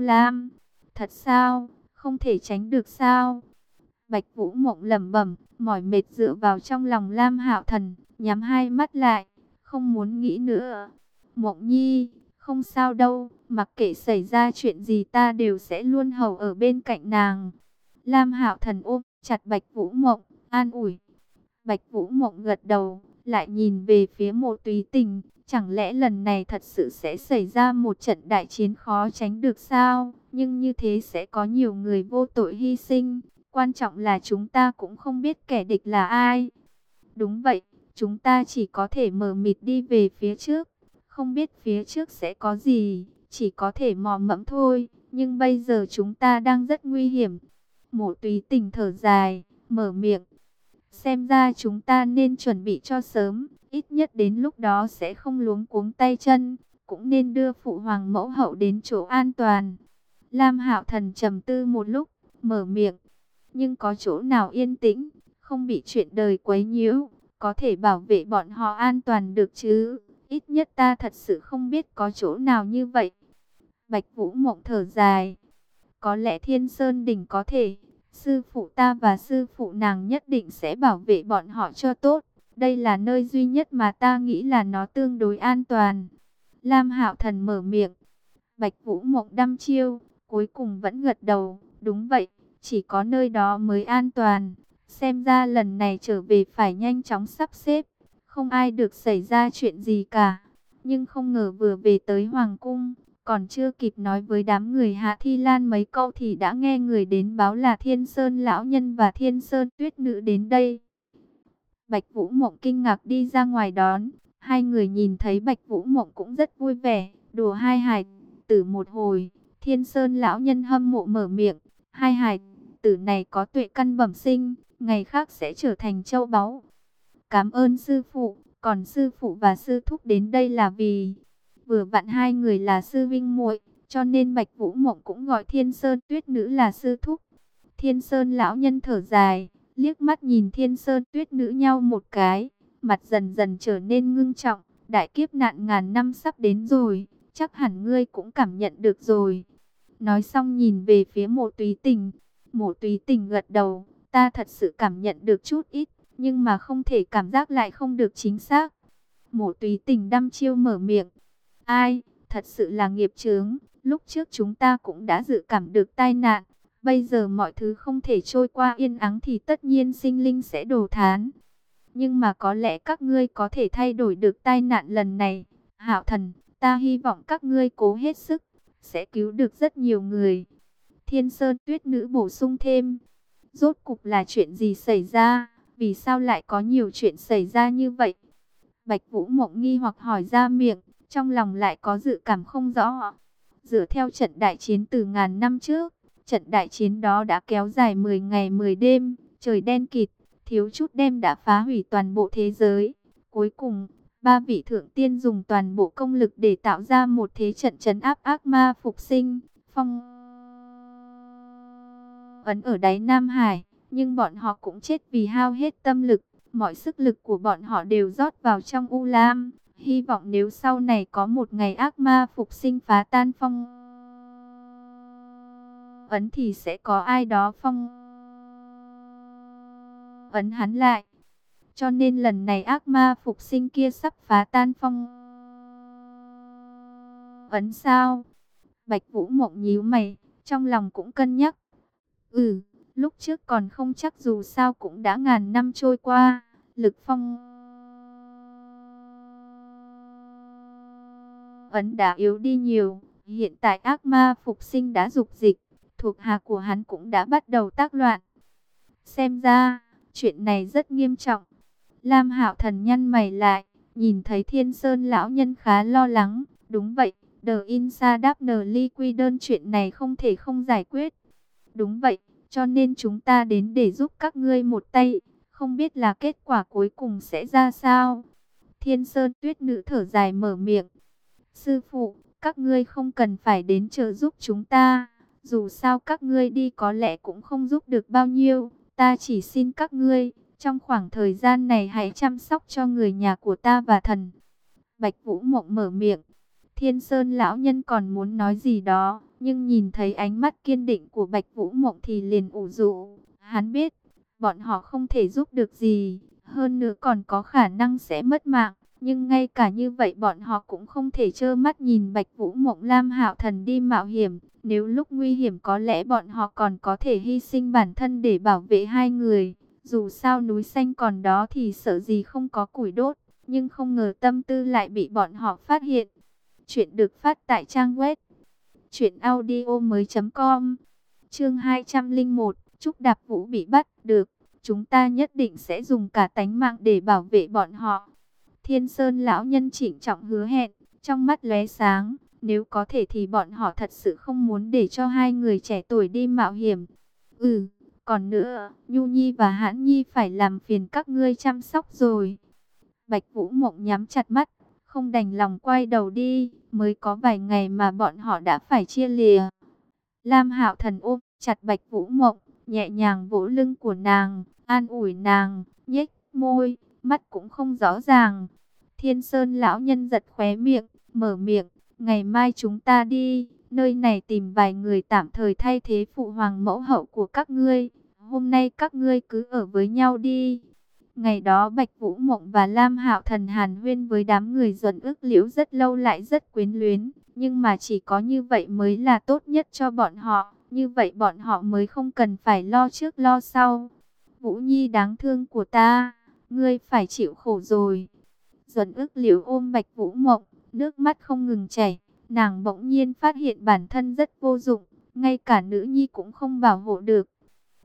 Lam. Thật sao? Không thể tránh được sao? Bạch Vũ Mộng lẩm bẩm, mỏi mệt dựa vào trong lòng Lam Hạo Thần, nhắm hai mắt lại, không muốn nghĩ nữa. Mộng Nhi, không sao đâu, mặc kệ xảy ra chuyện gì ta đều sẽ luôn hầu ở bên cạnh nàng. Lam Hạo Thần ôm chặt Bạch Vũ Mộng, an ủi. Bạch Vũ Mộng gật đầu, lại nhìn về phía Mộ Túy Tình, chẳng lẽ lần này thật sự sẽ xảy ra một trận đại chiến khó tránh được sao? Nhưng như thế sẽ có nhiều người vô tội hy sinh, quan trọng là chúng ta cũng không biết kẻ địch là ai. Đúng vậy, chúng ta chỉ có thể mở mịt đi về phía trước, không biết phía trước sẽ có gì, chỉ có thể mò mẫm thôi, nhưng bây giờ chúng ta đang rất nguy hiểm. Mộ túy tình thở dài, mở miệng. Xem ra chúng ta nên chuẩn bị cho sớm, ít nhất đến lúc đó sẽ không luống cuống tay chân, cũng nên đưa phụ hoàng mẫu hậu đến chỗ an toàn. Lam Hạo Thần trầm tư một lúc, mở miệng. Nhưng có chỗ nào yên tĩnh, không bị chuyện đời quấy nhiễu, có thể bảo vệ bọn họ an toàn được chứ? Ít nhất ta thật sự không biết có chỗ nào như vậy. Bạch Vũ Mộng thở dài. Có lẽ Thiên Sơn Đỉnh có thể, sư phụ ta và sư phụ nàng nhất định sẽ bảo vệ bọn họ cho tốt. Đây là nơi duy nhất mà ta nghĩ là nó tương đối an toàn. Lam Hạo Thần mở miệng. Bạch Vũ Mộng đăm chiêu, cuối cùng vẫn gật đầu. Đúng vậy, chỉ có nơi đó mới an toàn. Xem ra lần này trở về phải nhanh chóng sắp xếp. Không ai được xảy ra chuyện gì cả. Nhưng không ngờ vừa về tới Hoàng Cung, còn chưa kịp nói với đám người Hạ Thi Lan mấy câu thì đã nghe người đến báo là Thiên Sơn Lão Nhân và Thiên Sơn Tuyết Nữ đến đây. Bạch Vũ Mộng kinh ngạc đi ra ngoài đón. Hai người nhìn thấy Bạch Vũ Mộng cũng rất vui vẻ, đùa hai hài tử một hồi. Thiên Sơn Lão Nhân hâm mộ mở miệng, hai hài tử này có tuệ căn bẩm sinh, ngày khác sẽ trở thành châu báu. Cảm ơn sư phụ, còn sư phụ và sư thúc đến đây là vì vừa vặn hai người là sư vinh muội, cho nên Bạch Vũ Mộng cũng gọi Thiên Sơn Tuyết Nữ là sư thúc. Thiên Sơn lão nhân thở dài, liếc mắt nhìn Thiên Sơn Tuyết Nữ nhau một cái, mặt dần dần trở nên ngưng trọng, đại kiếp nạn ngàn năm sắp đến rồi, chắc hẳn ngươi cũng cảm nhận được rồi. Nói xong nhìn về phía Mộ Túy Tình, Mộ Túy Tình gật đầu, ta thật sự cảm nhận được chút ít, nhưng mà không thể cảm giác lại không được chính xác. Mộ Túy Tình đăm chiêu mở miệng, Ai, thật sự là nghiệp chướng, lúc trước chúng ta cũng đã dự cảm được tai nạn, bây giờ mọi thứ không thể trôi qua yên ắng thì tất nhiên sinh linh sẽ đổ thán. Nhưng mà có lẽ các ngươi có thể thay đổi được tai nạn lần này. Hạo thần, ta hy vọng các ngươi cố hết sức, sẽ cứu được rất nhiều người. Thiên Sơn Tuyết Nữ bổ sung thêm, rốt cục là chuyện gì xảy ra, vì sao lại có nhiều chuyện xảy ra như vậy? Bạch Vũ Mộng nghi hoặc hỏi ra miệng, trong lòng lại có dự cảm không rõ. Dựa theo trận đại chiến từ ngàn năm trước, trận đại chiến đó đã kéo dài 10 ngày 10 đêm, trời đen kịt, thiếu chút đêm đã phá hủy toàn bộ thế giới. Cuối cùng, ba vị thượng tiên dùng toàn bộ công lực để tạo ra một thế trận chấn áp ác ma phục sinh, phong ấn ở đáy Nam Hải, nhưng bọn họ cũng chết vì hao hết tâm lực, mọi sức lực của bọn họ đều rót vào trong U Lam, Hy vọng nếu sau này có một ngày ác ma phục sinh phá tan phong ấn thì sẽ có ai đó phong ấn hắn lại. Cho nên lần này ác ma phục sinh kia sắp phá tan phong ấn sao? Bạch Vũ Mộng nhíu mày, trong lòng cũng cân nhắc. Ừ, lúc trước còn không chắc dù sao cũng đã ngàn năm trôi qua, lực phong ấn đã yếu đi nhiều. Hiện tại ác ma phục sinh đã dục dịch, thuộc hạ của hắn cũng đã bắt đầu tác loạn. Xem ra, chuyện này rất nghiêm trọng. Lam Hạo Thần nhăn mày lại, nhìn thấy Thiên Sơn lão nhân khá lo lắng, đúng vậy, The Insadapner Liqui đơn chuyện này không thể không giải quyết. Đúng vậy, cho nên chúng ta đến để giúp các ngươi một tay, không biết là kết quả cuối cùng sẽ ra sao. Thiên Sơn Tuyết Nữ thở dài mở miệng, Sư phụ, các ngươi không cần phải đến trợ giúp chúng ta. Dù sao các ngươi đi có lẽ cũng không giúp được bao nhiêu. Ta chỉ xin các ngươi, trong khoảng thời gian này hãy chăm sóc cho người nhà của ta và thần. Bạch Vũ Mộng mở miệng. Thiên Sơn lão nhân còn muốn nói gì đó, nhưng nhìn thấy ánh mắt kiên định của Bạch Vũ Mộng thì liền ủ rũ. Hắn biết, bọn họ không thể giúp được gì, hơn nữa còn có khả năng sẽ mất mạng. Nhưng ngay cả như vậy bọn họ cũng không thể trơ mắt nhìn Bạch Vũ Mộng Lam Hạo Thần đi mạo hiểm. Nếu lúc nguy hiểm có lẽ bọn họ còn có thể hy sinh bản thân để bảo vệ hai người. Dù sao núi xanh còn đó thì sợ gì không có củi đốt. Nhưng không ngờ tâm tư lại bị bọn họ phát hiện. Chuyện được phát tại trang web. Chuyện audio mới com Chương 201 Trúc Đạp Vũ bị bắt, được. Chúng ta nhất định sẽ dùng cả tánh mạng để bảo vệ bọn họ. Thiên Sơn lão nhân chỉnh trọng hứa hẹn, trong mắt lóe sáng, nếu có thể thì bọn họ thật sự không muốn để cho hai người trẻ tuổi đi mạo hiểm. Ừ, còn nữa, Nhu Nhi và Hãn Nhi phải làm phiền các ngươi chăm sóc rồi. Bạch Vũ Mộng nhắm chặt mắt, không đành lòng quay đầu đi, mới có vài ngày mà bọn họ đã phải chia lìa. Lam Hạo Thần ôm chặt Bạch Vũ Mộng, nhẹ nhàng vỗ lưng của nàng, an ủi nàng, nhếch môi, mắt cũng không rõ ràng. Thiên Sơn lão nhân giật khóe miệng, mở miệng, ngày mai chúng ta đi, nơi này tìm vài người tạm thời thay thế phụ hoàng mẫu hậu của các ngươi. Hôm nay các ngươi cứ ở với nhau đi. Ngày đó Bạch Vũ Mộng và Lam Hạo Thần hàn huyên với đám người duẩn ức liễu rất lâu lại rất quyến luyến. Nhưng mà chỉ có như vậy mới là tốt nhất cho bọn họ. Như vậy bọn họ mới không cần phải lo trước lo sau. Vũ Nhi đáng thương của ta, ngươi phải chịu khổ rồi. Duẩn ước liễu ôm Bạch Vũ Mộng, nước mắt không ngừng chảy. Nàng bỗng nhiên phát hiện bản thân rất vô dụng, ngay cả nữ nhi cũng không bảo hộ được.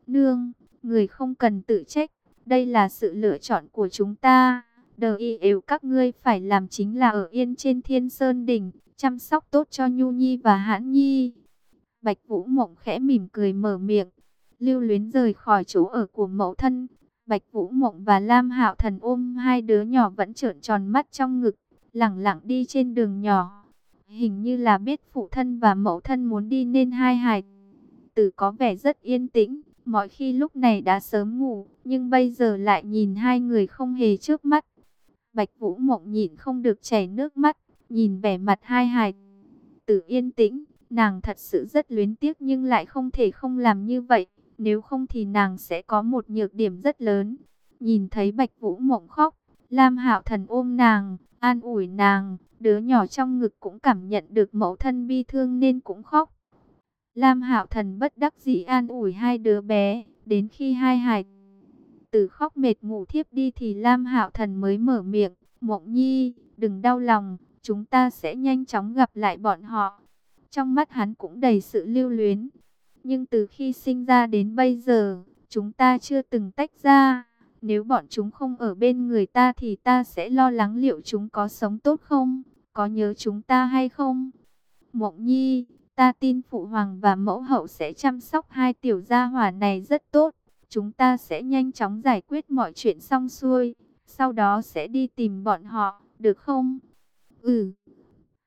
Nương, người không cần tự trách, đây là sự lựa chọn của chúng ta. Đời y yếu các ngươi phải làm chính là ở yên trên thiên sơn đỉnh, chăm sóc tốt cho Nhu Nhi và Hãn Nhi. Bạch Vũ Mộng khẽ mỉm cười mở miệng, lưu luyến rời khỏi chỗ ở của mẫu thân. Bạch Vũ Mộng và Lam Hạo Thần ôm hai đứa nhỏ vẫn trợn tròn mắt trong ngực, lẳng lặng đi trên đường nhỏ. Hình như là biết phụ thân và mẫu thân muốn đi nên hai hài tử có vẻ rất yên tĩnh. Mọi khi lúc này đã sớm ngủ, nhưng bây giờ lại nhìn hai người không hề trước mắt. Bạch Vũ Mộng nhịn không được chảy nước mắt, nhìn vẻ mặt hai hài tử yên tĩnh, nàng thật sự rất luyến tiếc nhưng lại không thể không làm như vậy, nếu không thì nàng sẽ có một nhược điểm rất lớn. Nhìn thấy Bạch Vũ Mộng khóc, Lam Hạo Thần ôm nàng, an ủi nàng, đứa nhỏ trong ngực cũng cảm nhận được mẫu thân bi thương nên cũng khóc. Lam Hạo Thần bất đắc dĩ an ủi hai đứa bé, đến khi hai hài tử khóc mệt ngủ thiếp đi thì Lam Hạo Thần mới mở miệng, "Mộng Nhi, đừng đau lòng, chúng ta sẽ nhanh chóng gặp lại bọn họ." Trong mắt hắn cũng đầy sự lưu luyến, nhưng từ khi sinh ra đến bây giờ, chúng ta chưa từng tách ra. Nếu bọn chúng không ở bên người ta thì ta sẽ lo lắng liệu chúng có sống tốt không, có nhớ chúng ta hay không. Mộng Nhi, ta tin Phụ Hoàng và Mẫu Hậu sẽ chăm sóc hai tiểu gia hỏa này rất tốt. Chúng ta sẽ nhanh chóng giải quyết mọi chuyện xong xuôi, sau đó sẽ đi tìm bọn họ, được không? Ừ.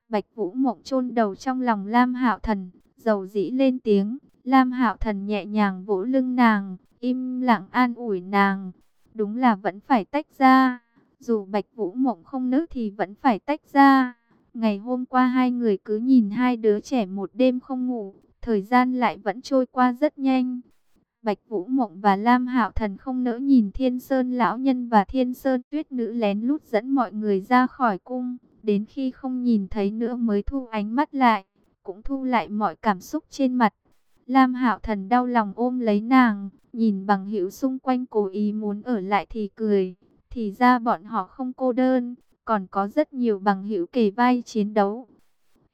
Bạch Vũ Mộng chôn đầu trong lòng Lam Hạo Thần, dầu dĩ lên tiếng. Lam Hạo Thần nhẹ nhàng vỗ lưng nàng, im lặng an ủi nàng. Đúng là vẫn phải tách ra. Dù Bạch Vũ Mộng không nỡ thì vẫn phải tách ra. Ngày hôm qua hai người cứ nhìn hai đứa trẻ một đêm không ngủ, thời gian lại vẫn trôi qua rất nhanh. Bạch Vũ Mộng và Lam Hạo Thần không nỡ nhìn Thiên Sơn lão nhân và Thiên Sơn Tuyết nữ lén lút dẫn mọi người ra khỏi cung, đến khi không nhìn thấy nữa mới thu ánh mắt lại, cũng thu lại mọi cảm xúc trên mặt. Lam Hạo Thần đau lòng ôm lấy nàng, nhìn bằng hữu xung quanh cố ý muốn ở lại thì cười, thì ra bọn họ không cô đơn, còn có rất nhiều bằng hữu kề vai chiến đấu.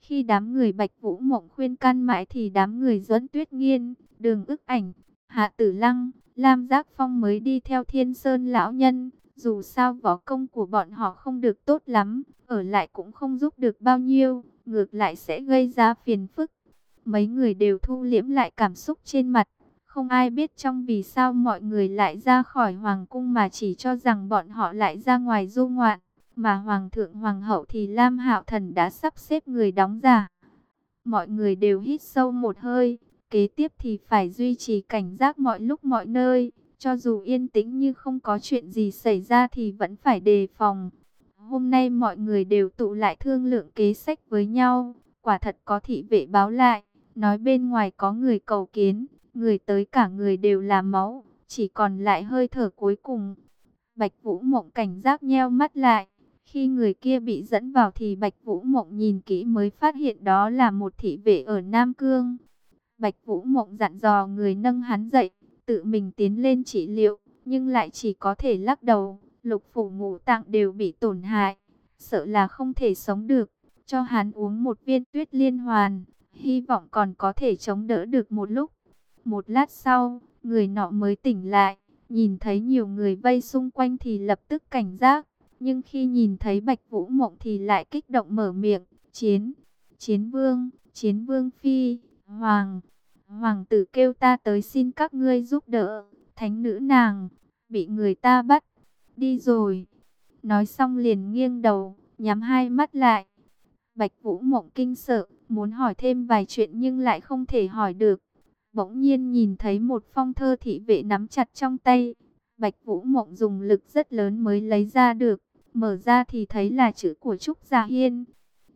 Khi đám người Bạch Vũ Mộng khuyên can mãi thì đám người Duẫn Tuyết Nghiên, Đường ức ảnh, Hạ Tử Lăng, Lam Giác Phong mới đi theo Thiên Sơn lão nhân. Dù sao võ công của bọn họ không được tốt lắm, ở lại cũng không giúp được bao nhiêu, ngược lại sẽ gây ra phiền phức. Mấy người đều thu liễm lại cảm xúc trên mặt, không ai biết trong vì sao mọi người lại ra khỏi hoàng cung mà chỉ cho rằng bọn họ lại ra ngoài du ngoạn, mà hoàng thượng hoàng hậu thì Lam Hạo Thần đã sắp xếp người đóng giả. Mọi người đều hít sâu một hơi, kế tiếp thì phải duy trì cảnh giác mọi lúc mọi nơi, cho dù yên tĩnh như không có chuyện gì xảy ra thì vẫn phải đề phòng. Hôm nay mọi người đều tụ lại thương lượng kế sách với nhau, quả thật có thị vệ báo lại, nói bên ngoài có người cầu kiến, người tới cả người đều là máu, chỉ còn lại hơi thở cuối cùng. Bạch Vũ Mộng cảnh giác nheo mắt lại, khi người kia bị dẫn vào thì Bạch Vũ Mộng nhìn kỹ mới phát hiện đó là một thị vệ ở Nam Cương. Bạch Vũ Mộng dặn dò người nâng hắn dậy, tự mình tiến lên trị liệu, nhưng lại chỉ có thể lắc đầu, lục phủ ngũ tạng đều bị tổn hại, sợ là không thể sống được, cho hắn uống một viên tuyết liên hoàn, hy vọng còn có thể chống đỡ được một lúc. Một lát sau, người nọ mới tỉnh lại, nhìn thấy nhiều người vây xung quanh thì lập tức cảnh giác, nhưng khi nhìn thấy Bạch Vũ Mộng thì lại kích động mở miệng, chiến, chiến vương, chiến vương phi, hoàng, hoàng tử kêu ta tới xin các ngươi giúp đỡ, thánh nữ nàng, bị người ta bắt, đi rồi. Nói xong liền nghiêng đầu, nhắm hai mắt lại. Bạch Vũ Mộng kinh sợ, muốn hỏi thêm vài chuyện nhưng lại không thể hỏi được. Bỗng nhiên nhìn thấy một phong thơ thị vệ nắm chặt trong tay. Bạch Vũ Mộng dùng lực rất lớn mới lấy ra được. Mở ra thì thấy là chữ của Trúc Gia Hiên.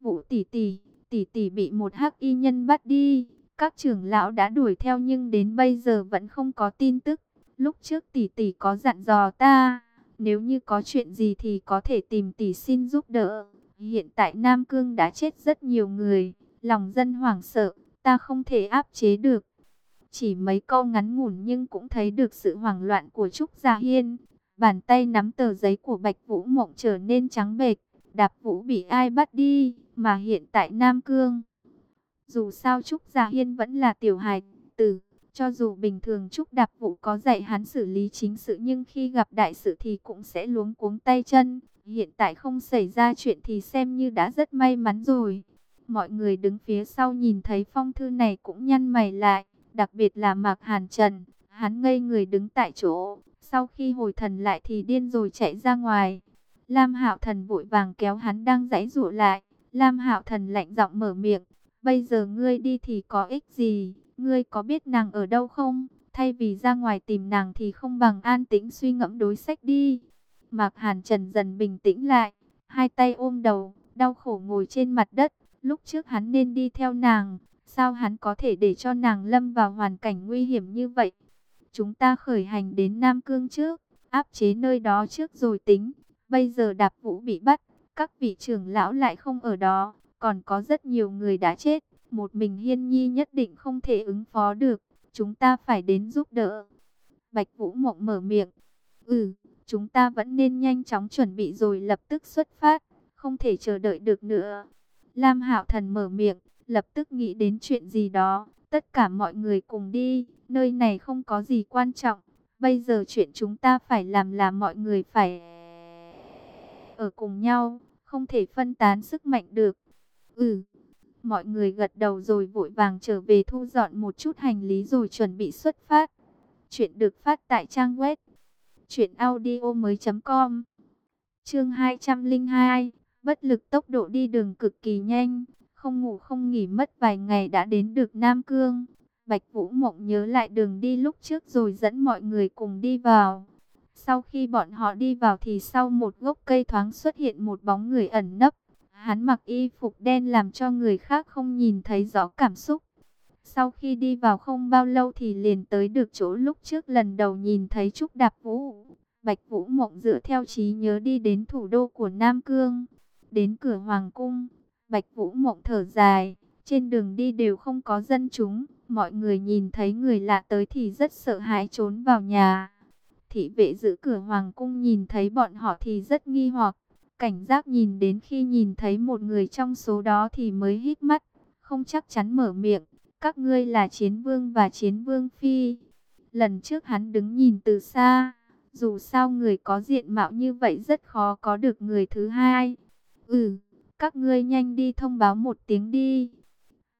Vũ tỷ tỷ, tỷ tỷ bị một hắc y nhân bắt đi. Các trưởng lão đã đuổi theo nhưng đến bây giờ vẫn không có tin tức. Lúc trước tỷ tỷ có dặn dò ta, nếu như có chuyện gì thì có thể tìm tỷ xin giúp đỡ. Hiện tại Nam Cương đã chết rất nhiều người, lòng dân hoảng sợ, ta không thể áp chế được. Chỉ mấy câu ngắn ngủn nhưng cũng thấy được sự hoảng loạn của Trúc Gia Hiên. Bàn tay nắm tờ giấy của Bạch Vũ Mộng trở nên trắng bệch. Đạp Vũ bị ai bắt đi, mà hiện tại Nam Cương. Dù sao Trúc Gia Hiên vẫn là tiểu hài tử. Cho dù bình thường Trúc Đạp Vũ có dạy hắn xử lý chính sự nhưng khi gặp đại sự thì cũng sẽ luống cuống tay chân. Hiện tại không xảy ra chuyện thì xem như đã rất may mắn rồi. Mọi người đứng phía sau nhìn thấy phong thư này cũng nhăn mày lại, đặc biệt là Mạc Hàn Trần. Hắn ngây người đứng tại chỗ, sau khi hồi thần lại thì điên rồi chạy ra ngoài. Lam Hạo Thần vội vàng kéo hắn đang giãy giụa lại. Lam Hạo Thần lạnh giọng mở miệng, "Bây giờ ngươi đi thì có ích gì? Ngươi có biết nàng ở đâu không? Thay vì ra ngoài tìm nàng thì không bằng an tĩnh suy ngẫm đối sách đi." Mạc Hàn Trần dần bình tĩnh lại, hai tay ôm đầu, đau khổ ngồi trên mặt đất. Lúc trước hắn nên đi theo nàng, sao hắn có thể để cho nàng lâm vào hoàn cảnh nguy hiểm như vậy? Chúng ta khởi hành đến Nam Cương trước, áp chế nơi đó trước rồi tính. Bây giờ đạp vũ bị bắt, các vị trưởng lão lại không ở đó, còn có rất nhiều người đã chết. Một mình Hiên Nhi nhất định không thể ứng phó được, chúng ta phải đến giúp đỡ. Bạch Vũ Mộng mở miệng, ừ, chúng ta vẫn nên nhanh chóng chuẩn bị rồi lập tức xuất phát, không thể chờ đợi được nữa. Lam Hạo Thần mở miệng, lập tức nghĩ đến chuyện gì đó, tất cả mọi người cùng đi, nơi này không có gì quan trọng, bây giờ chuyện chúng ta phải làm là mọi người phải ở cùng nhau, không thể phân tán sức mạnh được. Ừ, mọi người gật đầu rồi vội vàng trở về thu dọn một chút hành lý rồi chuẩn bị xuất phát. Chuyện được phát tại trang web Chuyện audio mới com Chương 202 Bất lực tốc độ đi đường cực kỳ nhanh, Không ngủ không nghỉ mất vài ngày đã đến được Nam Cương Bạch Vũ Mộng nhớ lại đường đi lúc trước rồi dẫn mọi người cùng đi vào Sau khi bọn họ đi vào thì sau một gốc cây thoáng xuất hiện một bóng người ẩn nấp Hắn mặc y phục đen làm cho người khác không nhìn thấy rõ cảm xúc sau khi đi vào không bao lâu thì liền tới được chỗ lúc trước lần đầu nhìn thấy Trúc Đạp Vũ. Bạch Vũ Mộng dựa theo trí nhớ đi đến thủ đô của Nam Cương. Đến cửa Hoàng Cung, Bạch Vũ Mộng thở dài. Trên đường đi đều không có dân chúng. Mọi người nhìn thấy người lạ tới thì rất sợ hãi trốn vào nhà. Thị vệ giữ cửa Hoàng Cung nhìn thấy bọn họ thì rất nghi hoặc. Cảnh giác nhìn đến khi nhìn thấy một người trong số đó thì mới hít mắt. Không chắc chắn mở miệng các ngươi là chiến vương và chiến vương phi. Lần trước hắn đứng nhìn từ xa, dù sao người có diện mạo như vậy rất khó có được người thứ hai. Ừ, các ngươi nhanh đi thông báo một tiếng đi.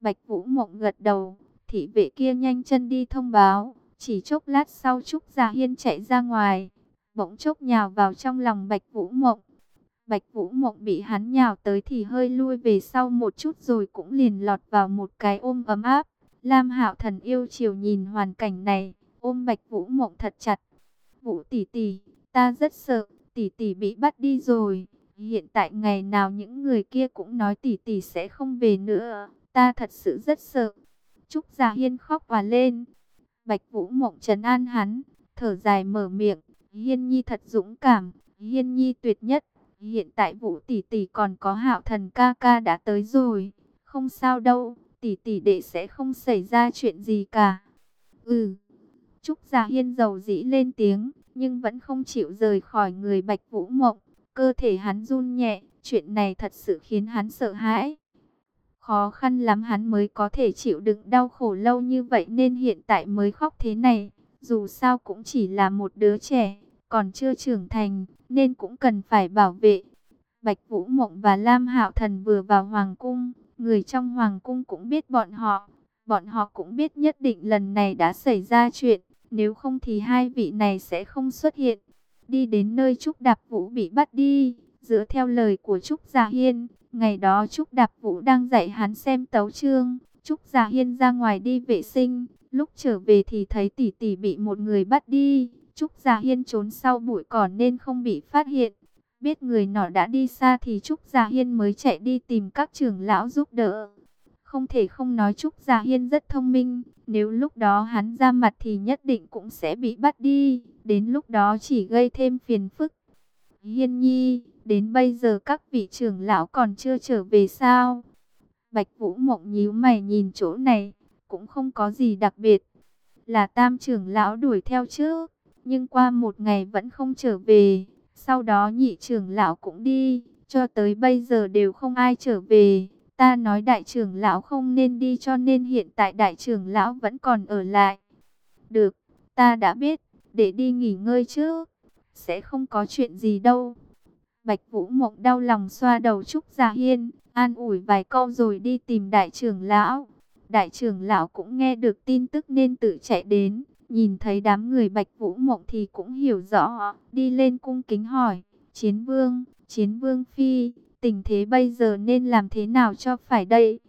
Bạch Vũ Mộng gật đầu, thị vệ kia nhanh chân đi thông báo. Chỉ chốc lát sau Trúc Gia Hiên chạy ra ngoài, bỗng chốc nhào vào trong lòng Bạch Vũ Mộng. Bạch Vũ Mộng bị hắn nhào tới thì hơi lui về sau một chút rồi cũng liền lọt vào một cái ôm ấm áp. Lam Hạo Thần yêu chiều nhìn hoàn cảnh này, ôm Bạch Vũ Mộng thật chặt. Vũ tỷ tỷ, ta rất sợ, tỷ tỷ bị bắt đi rồi. Hiện tại ngày nào những người kia cũng nói tỷ tỷ sẽ không về nữa, ta thật sự rất sợ. Trúc Gia Hiên khóc và lên. Bạch Vũ Mộng trấn an hắn, thở dài mở miệng, Hiên Nhi thật dũng cảm, Hiên Nhi tuyệt nhất. Hiện tại Vũ tỷ tỷ còn có Hạo Thần ca ca đã tới rồi, không sao đâu, tỷ tỷ đệ sẽ không xảy ra chuyện gì cả. Ừ. Trúc Gia Hiên dầu dĩ lên tiếng, nhưng vẫn không chịu rời khỏi người Bạch Vũ Mộng. Cơ thể hắn run nhẹ, chuyện này thật sự khiến hắn sợ hãi. Khó khăn lắm hắn mới có thể chịu đựng đau khổ lâu như vậy nên hiện tại mới khóc thế này. Dù sao cũng chỉ là một đứa trẻ, còn chưa trưởng thành, nên cũng cần phải bảo vệ. Bạch Vũ Mộng và Lam Hạo Thần vừa vào Hoàng Cung, người trong Hoàng Cung cũng biết bọn họ. Bọn họ cũng biết nhất định lần này đã xảy ra chuyện, nếu không thì hai vị này sẽ không xuất hiện. Đi đến nơi Trúc Đạp Vũ bị bắt đi, dựa theo lời của Trúc Gia Hiên, ngày đó Trúc Đạp Vũ đang dạy hắn xem tấu chương. Trúc Gia Hiên ra ngoài đi vệ sinh, lúc trở về thì thấy tỷ tỷ bị một người bắt đi. Trúc Gia Hiên trốn sau bụi cỏ nên không bị phát hiện. Biết người nọ đã đi xa thì Trúc Gia Hiên mới chạy đi tìm các trưởng lão giúp đỡ. Không thể không nói Trúc Gia Hiên rất thông minh, nếu lúc đó hắn ra mặt thì nhất định cũng sẽ bị bắt đi, đến lúc đó chỉ gây thêm phiền phức. Hiên nhi, đến bây giờ các vị trưởng lão còn chưa trở về sao? Bạch Vũ Mộng nhíu mày nhìn chỗ này, cũng không có gì đặc biệt. Là tam trưởng lão đuổi theo trước, nhưng qua một ngày vẫn không trở về. Sau đó nhị trưởng lão cũng đi, cho tới bây giờ đều không ai trở về. Ta nói đại trưởng lão không nên đi cho nên hiện tại đại trưởng lão vẫn còn ở lại. Được, ta đã biết, để đi nghỉ ngơi chứ Sẽ không có chuyện gì đâu. Bạch Vũ Mộng đau lòng xoa đầu Trúc Gia Hiên, an ủi vài câu rồi đi tìm đại trưởng lão. Đại trưởng lão cũng nghe được tin tức nên tự chạy đến, nhìn thấy đám người Bạch Vũ Mộng thì cũng hiểu rõ, đi lên cung kính hỏi, Chiến Vương, Chiến Vương Phi, tình thế bây giờ nên làm thế nào cho phải đây?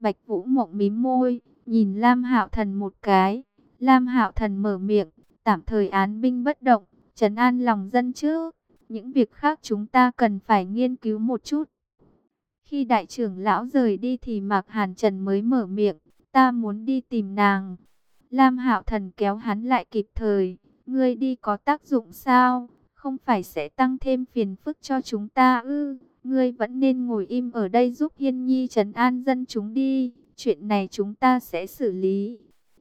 Bạch Vũ Mộng mím môi, nhìn Lam Hạo Thần một cái. Lam Hạo Thần mở miệng, tạm thời án binh bất động, trấn an lòng dân chứ Những việc khác chúng ta cần phải nghiên cứu một chút. Khi đại trưởng lão rời đi thì Mạc Hàn Trần mới mở miệng, ta muốn đi tìm nàng. Lam Hạo Thần kéo hắn lại kịp thời, ngươi đi có tác dụng sao? Không phải sẽ tăng thêm phiền phức cho chúng ta ư? Ngươi vẫn nên ngồi im ở đây giúp Hiên Nhi trấn an dân chúng đi. Chuyện này chúng ta sẽ xử lý.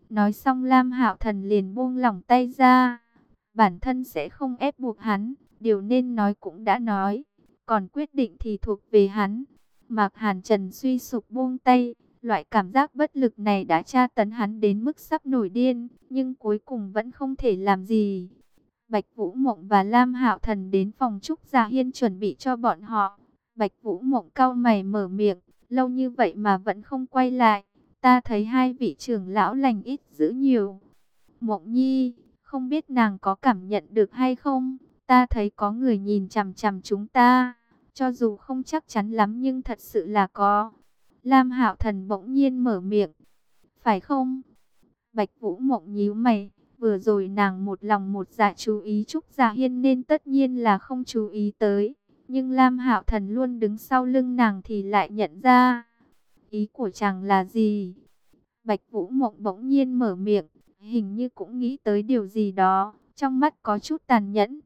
Nói xong Lam Hạo Thần liền buông lỏng tay ra. Bản thân sẽ không ép buộc hắn. Điều nên nói cũng đã nói. Còn quyết định thì thuộc về hắn. Mạc Hàn Trần suy sụp buông tay. Loại cảm giác bất lực này đã tra tấn hắn đến mức sắp nổi điên. Nhưng cuối cùng vẫn không thể làm gì. Bạch Vũ Mộng và Lam Hạo Thần đến phòng Trúc Gia Hiên chuẩn bị cho bọn họ. Bạch Vũ Mộng cau mày mở miệng, lâu như vậy mà vẫn không quay lại. Ta thấy hai vị trưởng lão lành ít dữ nhiều. Mộng Nhi, không biết nàng có cảm nhận được hay không? Ta thấy có người nhìn chằm chằm chúng ta, cho dù không chắc chắn lắm nhưng thật sự là có. Lam Hạo Thần bỗng nhiên mở miệng. Phải không? Bạch Vũ Mộng nhíu mày, vừa rồi nàng một lòng một dạ chú ý Trúc Gia Hiên nên tất nhiên là không chú ý tới. Nhưng Lam Hạo Thần luôn đứng sau lưng nàng thì lại nhận ra. Ý của chàng là gì? Bạch Vũ Mộng bỗng nhiên mở miệng, hình như cũng nghĩ tới điều gì đó, trong mắt có chút tàn nhẫn.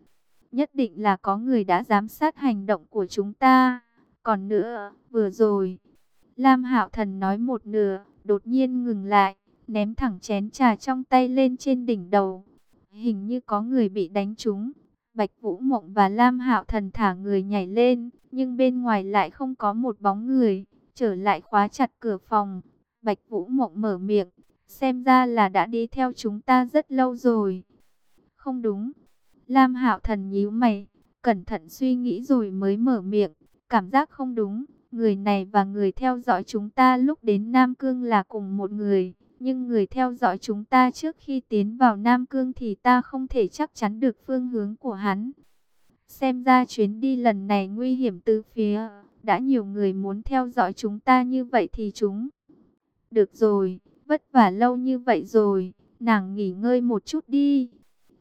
Nhất định là có người đã giám sát hành động của chúng ta. Còn nữa, vừa rồi, Lam Hạo Thần nói một nửa, đột nhiên ngừng lại, ném thẳng chén trà trong tay lên trên đỉnh đầu. Hình như có người bị đánh trúng, Bạch Vũ Mộng và Lam Hạo Thần thả người nhảy lên, nhưng bên ngoài lại không có một bóng người, trở lại khóa chặt cửa phòng. Bạch Vũ Mộng mở miệng, xem ra là đã đi theo chúng ta rất lâu rồi. Không đúng. Lam Hạo Thần nhíu mày, cẩn thận suy nghĩ rồi mới mở miệng, cảm giác không đúng. Người này và người theo dõi chúng ta lúc đến Nam Cương là cùng một người. Nhưng người theo dõi chúng ta trước khi tiến vào Nam Cương thì ta không thể chắc chắn được phương hướng của hắn. Xem ra chuyến đi lần này nguy hiểm từ phía, đã nhiều người muốn theo dõi chúng ta như vậy thì chúng. Được rồi, vất vả lâu như vậy rồi, nàng nghỉ ngơi một chút đi.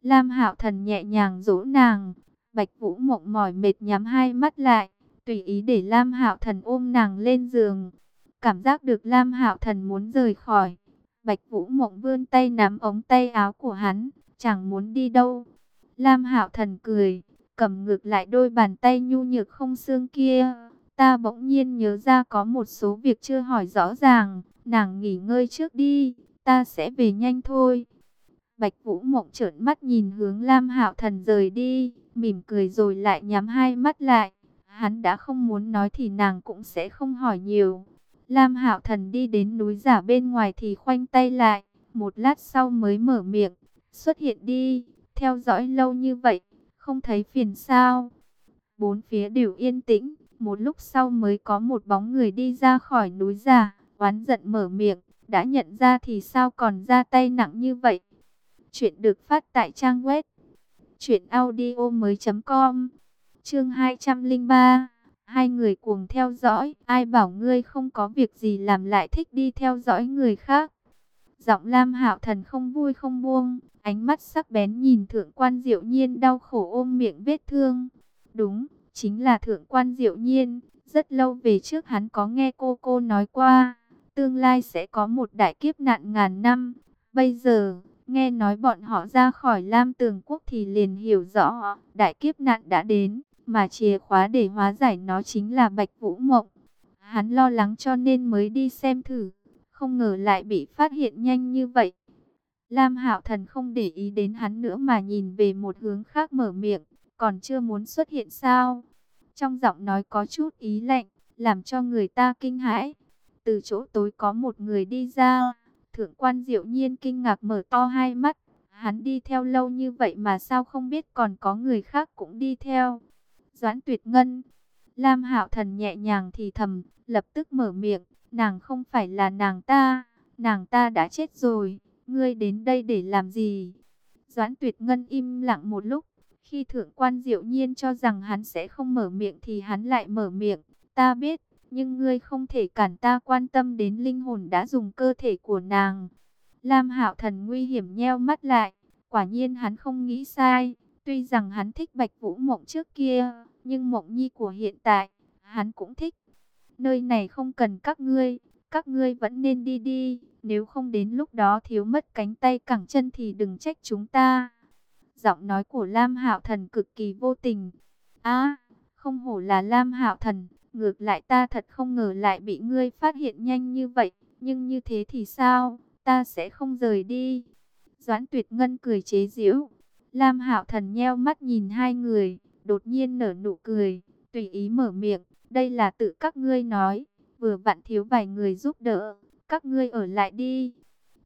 Lam Hạo Thần nhẹ nhàng dỗ nàng, Bạch Vũ mộng mỏi mệt nhắm hai mắt lại, tùy ý để Lam Hạo Thần ôm nàng lên giường. Cảm giác được Lam Hạo Thần muốn rời khỏi, Bạch Vũ Mộng vươn tay nắm ống tay áo của hắn, chẳng muốn đi đâu. Lam Hạo Thần cười, cầm ngược lại đôi bàn tay nhu nhược không xương kia. Ta bỗng nhiên nhớ ra có một số việc chưa hỏi rõ ràng, nàng nghỉ ngơi trước đi, ta sẽ về nhanh thôi. Bạch Vũ Mộng trợn mắt nhìn hướng Lam Hạo Thần rời đi, mỉm cười rồi lại nhắm hai mắt lại. Hắn đã không muốn nói thì nàng cũng sẽ không hỏi nhiều. Lam Hạo Thần đi đến núi giả bên ngoài thì khoanh tay lại, một lát sau mới mở miệng, xuất hiện đi, theo dõi lâu như vậy, không thấy phiền sao. Bốn phía đều yên tĩnh, một lúc sau mới có một bóng người đi ra khỏi núi giả, oán giận mở miệng, đã nhận ra thì sao còn ra tay nặng như vậy. Chuyện được phát tại trang web truyệnaudiomoi.com. Chương 203. Hai người cuồng theo dõi, ai bảo ngươi không có việc gì làm lại thích đi theo dõi người khác. Giọng Lam Hạo Thần không vui không buông, ánh mắt sắc bén nhìn Thượng quan Diệu Nhiên đau khổ ôm miệng vết thương. Đúng, chính là Thượng quan Diệu Nhiên, rất lâu về trước hắn có nghe cô cô nói qua, tương lai sẽ có một đại kiếp nạn ngàn năm. Bây giờ, nghe nói bọn họ ra khỏi Lam Tường Quốc thì liền hiểu rõ, đại kiếp nạn đã đến mà chìa khóa để hóa giải nó chính là Bạch Vũ Mộng. Hắn lo lắng cho nên mới đi xem thử, không ngờ lại bị phát hiện nhanh như vậy. Lam Hạo Thần không để ý đến hắn nữa mà nhìn về một hướng khác mở miệng, còn chưa muốn xuất hiện sao? Trong giọng nói có chút ý lạnh, làm cho người ta kinh hãi. Từ chỗ tối có một người đi ra, thượng quan diệu nhiên kinh ngạc mở to hai mắt. Hắn đi theo lâu như vậy mà sao không biết còn có người khác cũng đi theo. Doãn tuyệt ngân. Lam hạo thần nhẹ nhàng thì thầm, lập tức mở miệng. Nàng không phải là nàng ta, nàng ta đã chết rồi. Ngươi đến đây để làm gì? Doãn tuyệt ngân im lặng một lúc. Khi thượng quan diệu nhiên cho rằng hắn sẽ không mở miệng thì hắn lại mở miệng. Ta biết, nhưng ngươi không thể cản ta quan tâm đến linh hồn đã dùng cơ thể của nàng. Lam hạo thần nguy hiểm nheo mắt lại. Quả nhiên hắn không nghĩ sai. Tuy rằng hắn thích Bạch Vũ Mộng trước kia, nhưng Mộng Nhi của hiện tại, hắn cũng thích. Nơi này không cần các ngươi, các ngươi vẫn nên đi đi, nếu không đến lúc đó thiếu mất cánh tay cẳng chân thì đừng trách chúng ta. Giọng nói của Lam Hạo Thần cực kỳ vô tình. A, không hổ là Lam Hạo Thần, ngược lại ta thật không ngờ lại bị ngươi phát hiện nhanh như vậy, nhưng như thế thì sao? Ta sẽ không rời đi. Doãn Tuyệt Ngân cười chế giễu. Lam Hạo Thần nheo mắt nhìn hai người, đột nhiên nở nụ cười, tùy ý mở miệng, đây là tự các ngươi nói, vừa vặn thiếu vài người giúp đỡ, các ngươi ở lại đi.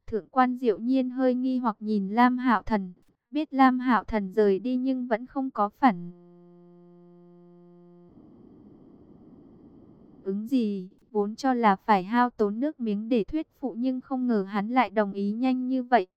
Thượng quan Diệu Nhiên hơi nghi hoặc nhìn Lam Hạo Thần, biết Lam Hạo Thần rời đi nhưng vẫn không có phản ứng gì, vốn cho là phải hao tốn nước miếng để thuyết phụ nhưng không ngờ hắn lại đồng ý nhanh như vậy.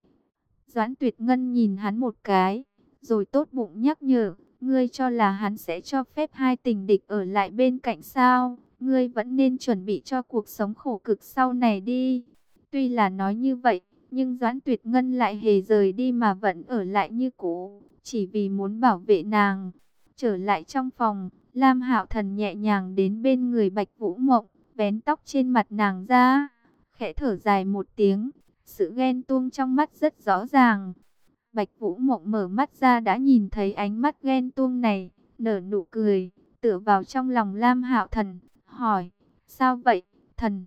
Doãn Tuyệt Ngân nhìn hắn một cái, rồi tốt bụng nhắc nhở, ngươi cho là hắn sẽ cho phép hai tình địch ở lại bên cạnh sao? Ngươi vẫn nên chuẩn bị cho cuộc sống khổ cực sau này đi. Tuy là nói như vậy, nhưng Doãn Tuyệt Ngân lại hề rời đi mà vẫn ở lại như cũ, chỉ vì muốn bảo vệ nàng. Trở lại trong phòng, Lam Hạo Thần nhẹ nhàng đến bên người Bạch Vũ Mộng, vén tóc trên mặt nàng ra, khẽ thở dài một tiếng, sự ghen tuông trong mắt rất rõ ràng. Bạch Vũ Mộng mở mắt ra đã nhìn thấy ánh mắt ghen tuông này, nở nụ cười, tựa vào trong lòng Lam Hạo Thần, hỏi, sao vậy, thần?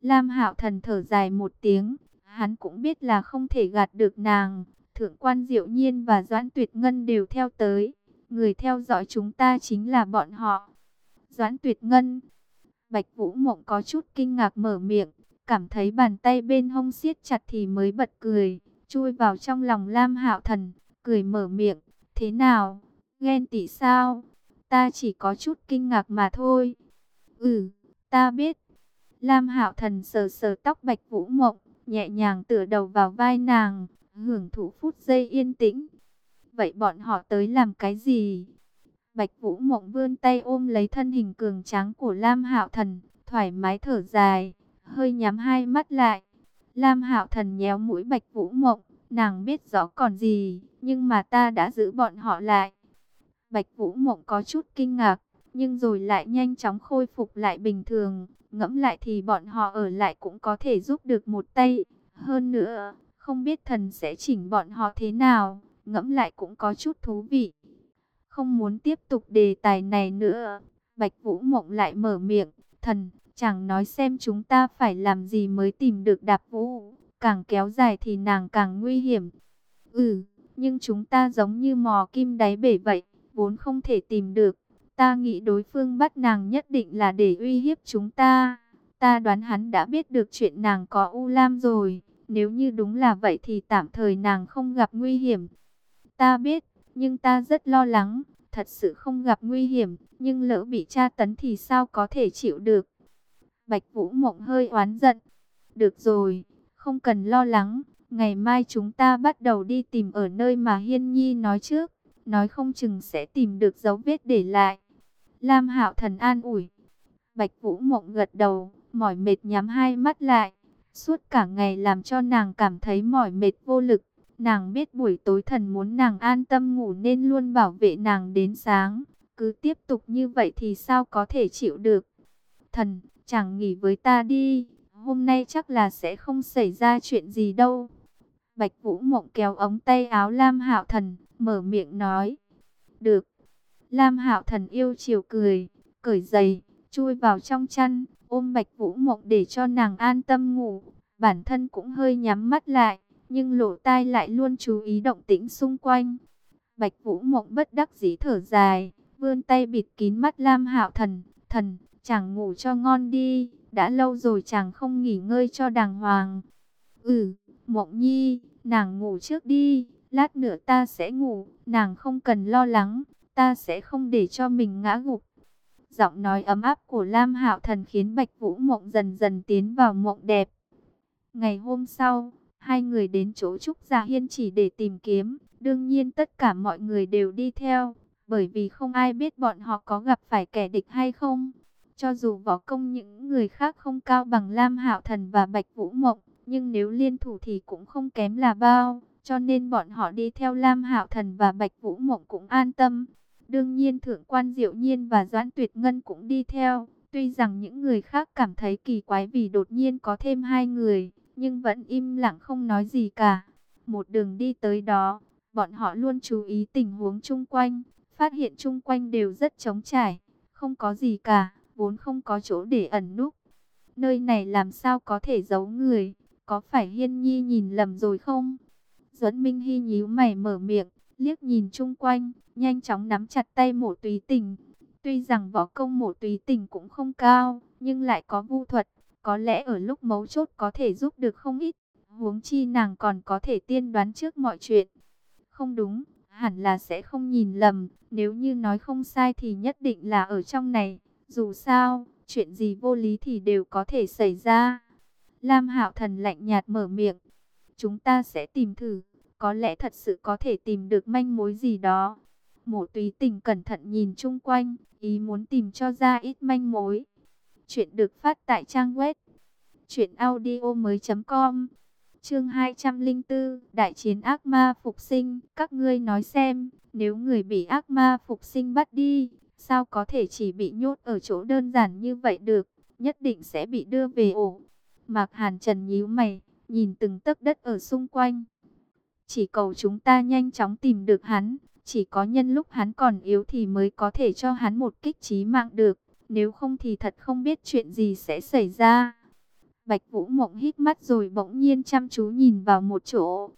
Lam Hạo Thần thở dài một tiếng, hắn cũng biết là không thể gạt được nàng. Thượng quan Diệu Nhiên và Doãn Tuyệt Ngân đều theo tới, người theo dõi chúng ta chính là bọn họ. Doãn Tuyệt Ngân, Bạch Vũ Mộng có chút kinh ngạc mở miệng, cảm thấy bàn tay bên hông siết chặt thì mới bật cười, chui vào trong lòng Lam Hạo Thần, cười mở miệng, "Thế nào? Ghen tị sao? Ta chỉ có chút kinh ngạc mà thôi." "Ừ, ta biết." Lam Hạo Thần sờ sờ tóc Bạch Vũ Mộng, nhẹ nhàng tựa đầu vào vai nàng, hưởng thụ phút giây yên tĩnh. "Vậy bọn họ tới làm cái gì?" Bạch Vũ Mộng vươn tay ôm lấy thân hình cường tráng của Lam Hạo Thần, thoải mái thở dài hơi nhắm hai mắt lại. Lam Hạo Thần nhéo mũi Bạch Vũ Mộng, nàng biết rõ còn gì, nhưng mà ta đã giữ bọn họ lại. Bạch Vũ Mộng có chút kinh ngạc, nhưng rồi lại nhanh chóng khôi phục lại bình thường. Ngẫm lại thì bọn họ ở lại cũng có thể giúp được một tay. Hơn nữa, không biết thần sẽ chỉnh bọn họ thế nào, ngẫm lại cũng có chút thú vị. Không muốn tiếp tục đề tài này nữa, Bạch Vũ Mộng lại mở miệng, thần, chẳng nói xem chúng ta phải làm gì mới tìm được đạp vũ, càng kéo dài thì nàng càng nguy hiểm. Ừ, nhưng chúng ta giống như mò kim đáy bể vậy, vốn không thể tìm được. Ta nghĩ đối phương bắt nàng nhất định là để uy hiếp chúng ta. Ta đoán hắn đã biết được chuyện nàng có U Lam rồi. Nếu như đúng là vậy thì tạm thời nàng không gặp nguy hiểm. Ta biết, nhưng ta rất lo lắng. Thật sự không gặp nguy hiểm, nhưng lỡ bị tra tấn thì sao có thể chịu được. Bạch Vũ Mộng hơi oán giận. Được rồi, không cần lo lắng. Ngày mai chúng ta bắt đầu đi tìm ở nơi mà Hiên Nhi nói trước. Nói không chừng sẽ tìm được dấu vết để lại. Lam Hạo Thần an ủi. Bạch Vũ Mộng gật đầu, mỏi mệt nhắm hai mắt lại. Suốt cả ngày làm cho nàng cảm thấy mỏi mệt vô lực. Nàng biết buổi tối thần muốn nàng an tâm ngủ nên luôn bảo vệ nàng đến sáng. Cứ tiếp tục như vậy thì sao có thể chịu được. Thần, chẳng nghỉ với ta đi. Hôm nay chắc là sẽ không xảy ra chuyện gì đâu. Bạch Vũ Mộng kéo ống tay áo Lam Hạo Thần, mở miệng nói. Được. Lam Hạo Thần yêu chiều cười, cởi giày, chui vào trong chăn, ôm Bạch Vũ Mộng để cho nàng an tâm ngủ. Bản thân cũng hơi nhắm mắt lại, nhưng lỗ tai lại luôn chú ý động tĩnh xung quanh. Bạch Vũ Mộng bất đắc dĩ thở dài, vươn tay bịt kín mắt Lam Hạo Thần, "Thần, chàng ngủ cho ngon đi, đã lâu rồi chàng không nghỉ ngơi cho đàng hoàng." "Ừ, Mộng Nhi, nàng ngủ trước đi, lát nữa ta sẽ ngủ, nàng không cần lo lắng, ta sẽ không để cho mình ngã gục." Giọng nói ấm áp của Lam Hạo Thần khiến Bạch Vũ Mộng dần dần tiến vào mộng đẹp. Ngày hôm sau, hai người đến chỗ Trúc Gia Hiên chỉ để tìm kiếm. Đương nhiên tất cả mọi người đều đi theo, bởi vì không ai biết bọn họ có gặp phải kẻ địch hay không. Cho dù võ công những người khác không cao bằng Lam Hạo Thần và Bạch Vũ Mộng, nhưng nếu liên thủ thì cũng không kém là bao. Cho nên bọn họ đi theo Lam Hạo Thần và Bạch Vũ Mộng cũng an tâm. Đương nhiên Thượng quan Diệu Nhiên và Doãn Tuyệt Ngân cũng đi theo. Tuy rằng những người khác cảm thấy kỳ quái vì đột nhiên có thêm hai người, nhưng vẫn im lặng không nói gì cả. Một đường đi tới đó, bọn họ luôn chú ý tình huống chung quanh, phát hiện chung quanh đều rất trống trải, không có gì cả, vốn không có chỗ để ẩn núp. Nơi này làm sao có thể giấu người, có phải Hiên Nhi nhìn lầm rồi không? Duẫn Minh Hy nhíu mày mở miệng, liếc nhìn chung quanh, nhanh chóng nắm chặt tay mộ tùy tình. Tuy rằng võ công mộ tùy tình cũng không cao, nhưng lại có vu thuật, có lẽ ở lúc mấu chốt có thể giúp được không ít. Huống chi nàng còn có thể tiên đoán trước mọi chuyện. Không đúng, hẳn là sẽ không nhìn lầm, nếu như nói không sai thì nhất định là ở trong này. Dù sao, chuyện gì vô lý thì đều có thể xảy ra. Lam Hạo Thần lạnh nhạt mở miệng. Chúng ta sẽ tìm thử, có lẽ thật sự có thể tìm được manh mối gì đó. Mộ túy tình cẩn thận nhìn chung quanh, ý muốn tìm cho ra ít manh mối. Chuyện được phát tại trang web truyệnaudiomoi.com. Chương 204, Đại chiến ác ma phục sinh, các ngươi nói xem, nếu người bị ác ma phục sinh bắt đi, sao có thể chỉ bị nhốt ở chỗ đơn giản như vậy được, nhất định sẽ bị đưa về ổ. Mạc Hàn Trần nhíu mày, nhìn từng tấc đất ở xung quanh. Chỉ cầu chúng ta nhanh chóng tìm được hắn, chỉ có nhân lúc hắn còn yếu thì mới có thể cho hắn một kích trí mạng được, nếu không thì thật không biết chuyện gì sẽ xảy ra. Bạch Vũ Mộng hít mắt rồi bỗng nhiên chăm chú nhìn vào một chỗ.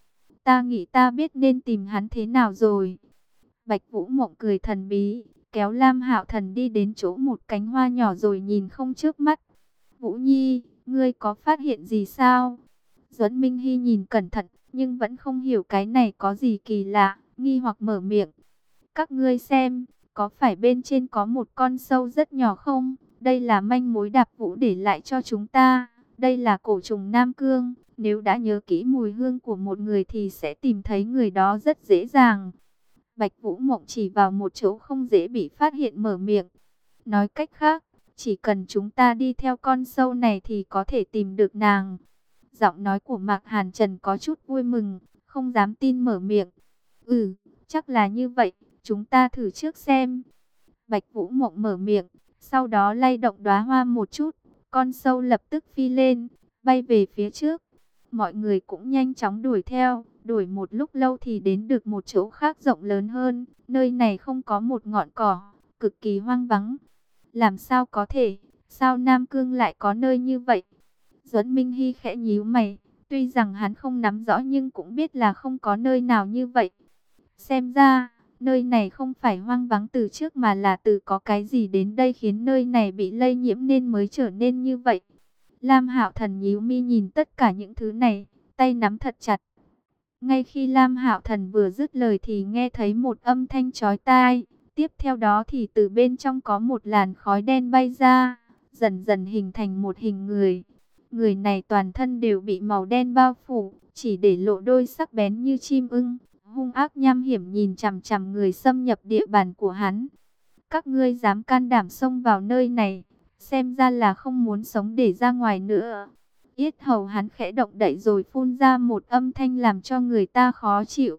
Ta nghĩ ta biết nên tìm hắn thế nào rồi. Bạch Vũ Mộng cười thần bí, kéo Lam Hạo Thần đi đến chỗ một cánh hoa nhỏ rồi nhìn không trước mắt. Vũ Nhi, ngươi có phát hiện gì sao? Duẫn Minh Hy nhìn cẩn thận, nhưng vẫn không hiểu cái này có gì kỳ lạ, nghi hoặc mở miệng. Các ngươi xem, có phải bên trên có một con sâu rất nhỏ không? Đây là manh mối đạp vũ để lại cho chúng ta. Đây là cổ trùng Nam Cương, nếu đã nhớ kỹ mùi hương của một người thì sẽ tìm thấy người đó rất dễ dàng. Bạch Vũ Mộng chỉ vào một chỗ không dễ bị phát hiện mở miệng. Nói cách khác, chỉ cần chúng ta đi theo con sâu này thì có thể tìm được nàng. Giọng nói của Mạc Hàn Trần có chút vui mừng, không dám tin mở miệng. Ừ, chắc là như vậy, chúng ta thử trước xem. Bạch Vũ Mộng mở miệng, sau đó lay động đóa hoa một chút, con sâu lập tức phi lên, bay về phía trước mọi người cũng nhanh chóng đuổi theo. Đuổi một lúc lâu thì đến được một chỗ khác rộng lớn hơn. Nơi này không có một ngọn cỏ, cực kỳ hoang vắng. Làm sao có thể, sao Nam Cương lại có nơi như vậy? Duẫn Minh Hy khẽ nhíu mày, tuy rằng hắn không nắm rõ nhưng cũng biết là không có nơi nào như vậy. Xem ra, nơi này không phải hoang vắng từ trước mà là từ có cái gì đến đây khiến nơi này bị lây nhiễm nên mới trở nên như vậy. Lam Hạo Thần nhíu mi nhìn tất cả những thứ này, tay nắm thật chặt. Ngay khi Lam Hạo Thần vừa dứt lời thì nghe thấy một âm thanh chói tai, tiếp theo đó thì từ bên trong có một làn khói đen bay ra, dần dần hình thành một hình người. Người này toàn thân đều bị màu đen bao phủ, chỉ để lộ đôi sắc bén như chim ưng, hung ác nham hiểm nhìn chằm chằm người xâm nhập địa bàn của hắn. Các ngươi dám can đảm xông vào nơi này, xem ra là không muốn sống để ra ngoài nữa. Yết hầu hắn khẽ động đậy rồi phun ra một âm thanh làm cho người ta khó chịu.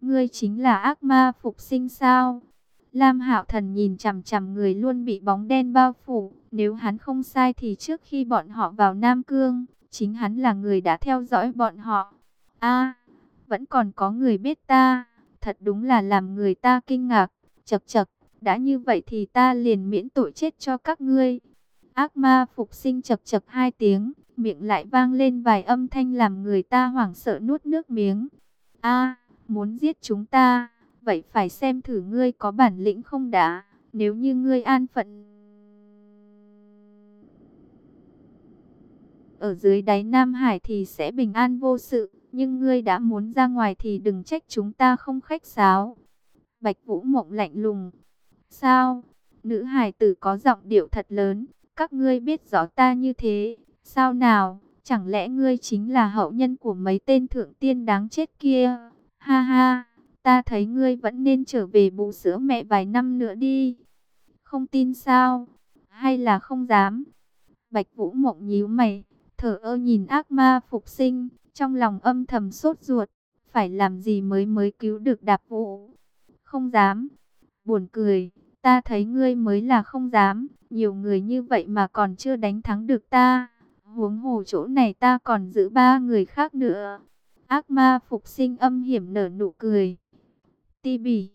Ngươi chính là ác ma phục sinh sao? Lam Hạo Thần nhìn chằm chằm người luôn bị bóng đen bao phủ, nếu hắn không sai thì trước khi bọn họ vào Nam Cương, chính hắn là người đã theo dõi bọn họ. A, vẫn còn có người biết ta, thật đúng là làm người ta kinh ngạc. Chậc chậc, đã như vậy thì ta liền miễn tội chết cho các ngươi. Ác ma phục sinh chập chập hai tiếng, miệng lại vang lên vài âm thanh làm người ta hoảng sợ nuốt nước miếng. A, muốn giết chúng ta, vậy phải xem thử ngươi có bản lĩnh không đã, nếu như ngươi an phận. Ở dưới đáy Nam Hải thì sẽ bình an vô sự, nhưng ngươi đã muốn ra ngoài thì đừng trách chúng ta không khách sáo. Bạch Vũ Mộng lạnh lùng. Sao? Nữ hải tử có giọng điệu thật lớn, các ngươi biết rõ ta như thế, sao nào? Chẳng lẽ ngươi chính là hậu nhân của mấy tên thượng tiên đáng chết kia? Ha ha! Ta thấy ngươi vẫn nên trở về bù sữa mẹ vài năm nữa đi. Không tin sao? Hay là không dám? Bạch Vũ Mộng nhíu mày, thở ơ nhìn ác ma phục sinh, trong lòng âm thầm sốt ruột. Phải làm gì mới mới cứu được đạp vũ? Không dám. Buồn cười, ta thấy ngươi mới là không dám. Nhiều người như vậy mà còn chưa đánh thắng được ta. Huống hồ chỗ này ta còn giữ ba người khác nữa. Ác ma phục sinh âm hiểm nở nụ cười ti bỉ.